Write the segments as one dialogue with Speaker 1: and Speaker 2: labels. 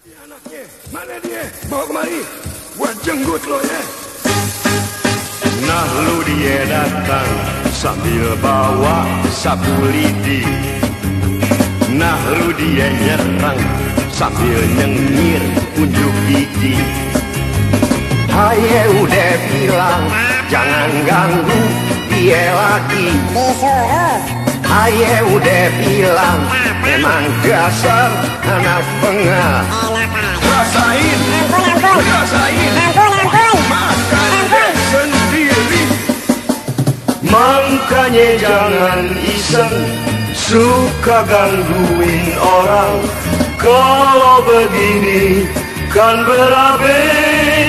Speaker 1: Anaknya, mana dia? Bawa kemari. Buat jenggut lo ya.
Speaker 2: Nah lu dia datang sambil bawa sapu lidi Nah lu dia nyerang sambil nyengir unjuk gigi Haye udah bilang jangan ganggu dia lagi Haye udah bilang memang dasar anak pengah.
Speaker 1: Rasain, rasain. Makan sendiri.
Speaker 2: Makanya jangan iseng Suka gangguin orang. Kalau begini Kan berabe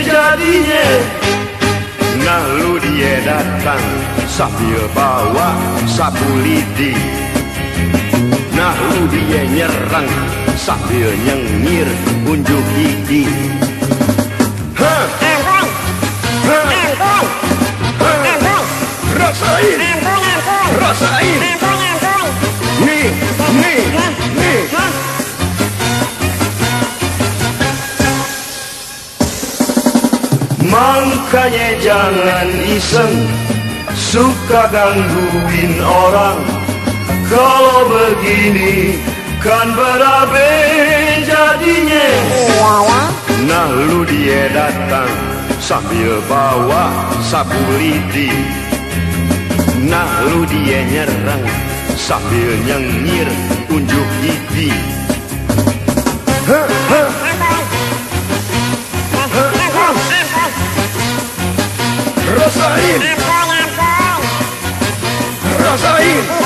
Speaker 2: jadinya. Nah lu dia datang Sambil bawa sapu lidi nyerang Sambil nyengir unjuk gigi
Speaker 1: Hah. Rasain, rasain. Nih, nih, nih.
Speaker 2: Makanya jangan iseng Suka gangguin orang Kalau begini Kan berabe jadinya. Nah lu dia datang Sambil bawa sapu lidi. Nah lu dia nyerang Sambil nyengir unjuk gigi.
Speaker 1: Hah, hah. Rasain, rasain.